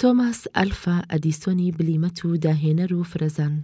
تۆماس ئەلفا ئەدیسۆنی بلیمەت و داهێنەر و فرەزان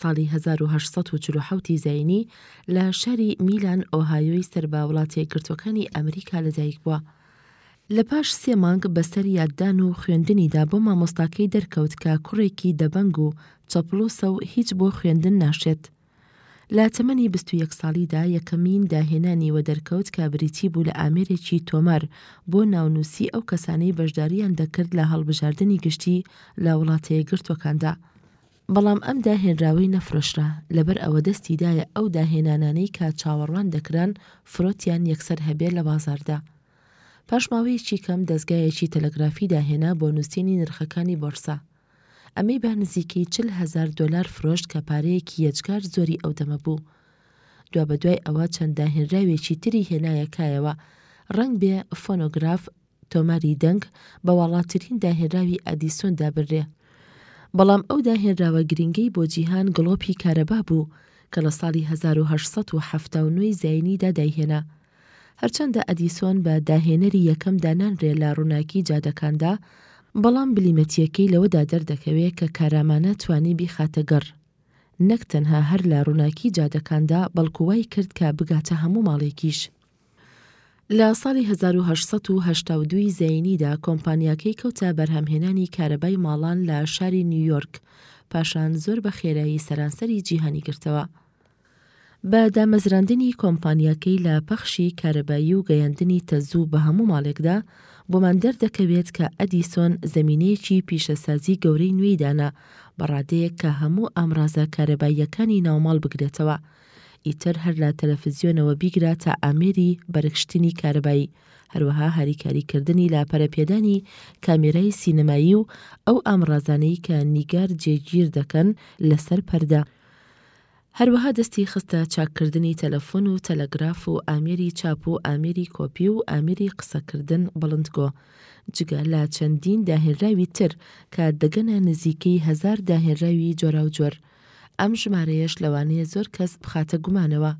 ساڵی 1940 ی زینی لە شاری میلان ئۆهایۆی سەر بە وڵاتێک گرتوەکانی ئەمریکا لەدایک بووە. لە پاش سێ مانگ بەسەر یاددان و خوێندنیدا بۆ مامۆستاکەی دەرکەوت کە کوڕێکی دەبەنگ و چەپڵۆسە و هیچ بۆ خوێندن ناشێت. لە تەمەنی بیست و یەک ساڵیدا یەکەمین داهێنانی وەدەرکەوت کە بریتی بوو لە ئامێرێکی تۆمار بۆ ناونووسی ئەو کەسانەی بەشدارییان دەکرد لە هەڵبژاردنی گشتی لە وڵاتەیەکگرتووەکاندا، بەڵام ئەم داهێنراوەی نەفرۆشرا، لەبەر ئەوە دەستی دایە ئەو داهێنانانەی کە چاوەڕوان دەکران فرۆتیان یەکسەر هەبێ لە بازاڕدا. پاش ماوەیەکی کەم دەزگایەکی تەلەگرافی داهێنا بۆ نووسینی نرخەکانی بۆرسە. ئەمەی بە نزیکەی چل هەزار دۆلار فرۆشت کە پارەیەکی یەجگار زۆری ئەو دەمە بوو. دوابەدوای ئەوە چەند داهێنراوێکی تری هێنایە کایەوە، ڕەنگ بێ فۆنۆگراف، تۆماری دەنگ، بە واڵاترین داهێنراوی ئەدیسۆن دابنرێ. بەڵام ئەو داهێنراوە گرینگەی بۆ جیهان گڵۆپی کارەبا بوو کە لە ساڵی هەزار و هەشت سەد و حەفتا و نۆ ی زاینی دا دایهێنا. هەرچەندە ئەدیسۆن بە داهێنەری یەکەم دانانرێ لە ڕووناکی جادەکاندا، بەڵام بلیمەتییەکەی لەوەدا دەردەکەوێ کە کارامانە توانی بیخاتە گەڕ. نەک تەنها هەر لە ڕووناکی جادەکاندا، بەڵکو وای کرد کە بگاتە هەموو ماڵێکیش. لە ساڵی هەزار و هەشت سەد و هەشتا و دوو ی زایینیدا کۆمپانیاکەی کەوتە بەرهەمهێنانی کارەبای ماڵان لە شاری نیویۆرک، پاشان زۆر بە خێرایی سەرانسەری جیهانی گرتەوە. بە دامەزراندنی کۆمپانیاکەی لە پەخشی کارەبایی و گەیاندنی تەزوو بە هەموو ماڵێکدا، بۆمان دەردەکەوێت کە ئەدیسۆن زەمینەیەکی پیشەسازی گەورەی نوێی دانا بە ڕادەیەک کە هەموو ئامرازە کارەباییەکانی ناوماڵ بگرێتەوە، ئیتر هەر لە تەلەفزیۆنەوە بیگرە تا ئامێری بەرگشتنی کارەبایی، هەروەها هاریکاریکردنی لە پەرەپێدانی کامێرای سینەمایی و ئەو ئامرازانەی کە نیگار جێگیر دەکەن لەسەر پەردە. هەروەها دەستی خستە چاککردنی تەلەفۆن و تەلەگراف و ئامێری چاپ و ئامێری کۆپی و ئامێری قسەکردن بڵندگۆ، جگە لە چەندین داهێنراوی تر کە دەگەنە نزیکەی هەزار داهێنراوی جۆراوجۆر، ئەم ژمارەیەش لەوانەیە زۆر کەس بخاتە گومانەوە.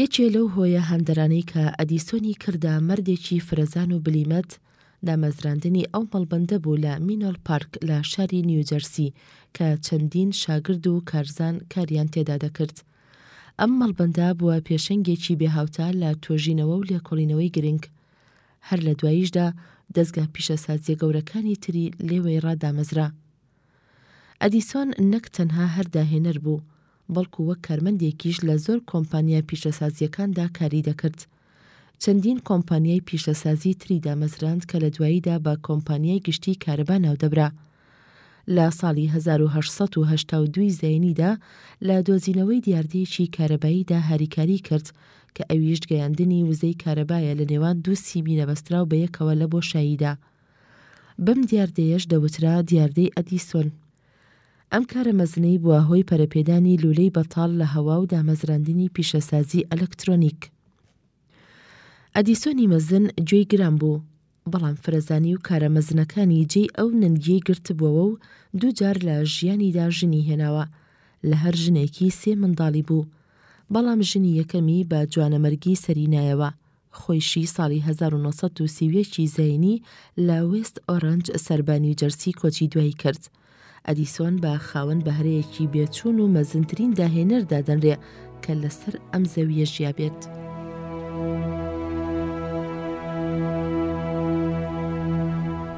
یەکێ لەو هۆیە هەندەرانەی کە ئەدیسۆنی کردە مەردێکی فرەزان و بلیمەت، دامەزراندنی ئەو مەڵبەندە بوو لە مینۆل پارک لە شاری نیوجەرسی کە چەندین شاگرد و کارزان کاریان تێدا دەکرد. ئەم مەڵبەندە بووە پێشەنگێکی بێهاوتا لە تۆژینەوە و لێکۆڵینەوەی گرنگ. هەر لە دواییشدا دەزگا پیشەسازییە گەورەکانی تری لێوەی ڕا دامەزرا. ئەدیسۆن نەک تەنها هەر داهێنەر بوو، بەڵکو وەک کارمەندێکیش لە زۆر کۆمپانیا پیشەسازییەکاندا کاری دەکرد. چەندین کۆمپانیای پیشەسازیی تری دامەزراند کە لە دواییدا بە کۆمپانیای گشتیی کارەبا ناودەبرا. لە ساڵی هەزار و هەشت سەد و هەشتا و دوو زایینیدا لە دۆزینەوەی دیاردەیەکی کارەباییدا هاریکاریی کرد کە ئەویش گەیاندنی وزەی کارەبایە لە نێوان دوو سیمی نەبەستراو بە یەکەوە لە بۆشاییدا. بەم دیاردەیەش دەوترا دیاردەی ئەدیسۆن. ئەم کارە مەزنەی بووە هۆی پەرەپێدانی لوولەی بەتاڵ لە هەوا و دامەزراندنی پیشەسازی ئەلەکترۆنیک. ئەدیسۆنی مەزن گوێی گران بوو، بەڵام فرەزانی و کارە مەزنەکانی جێی ئەو نەنگیەی گرتبووەوە و دوو جار لە ژیانیدا ژنی هێناوە، لە هەر ژنێکی سێ منداڵی بوو، بەڵام ژنی یەکەمی بە جوانەمەرگی سەری نایەوە. خۆیشی ساڵی هەزار و نۆ سەد و سی و یەک ی زایینی لە وێست ئۆرەنج سەر بە نیوجەرسی کۆچی دوایی کرد. ئەدیسۆن بە خاوەن بەهرەیەکی بێچوون و مەزنترین داهێنەر دادەنرێ کە لەسەر ئەم زەوییە ژیابێت.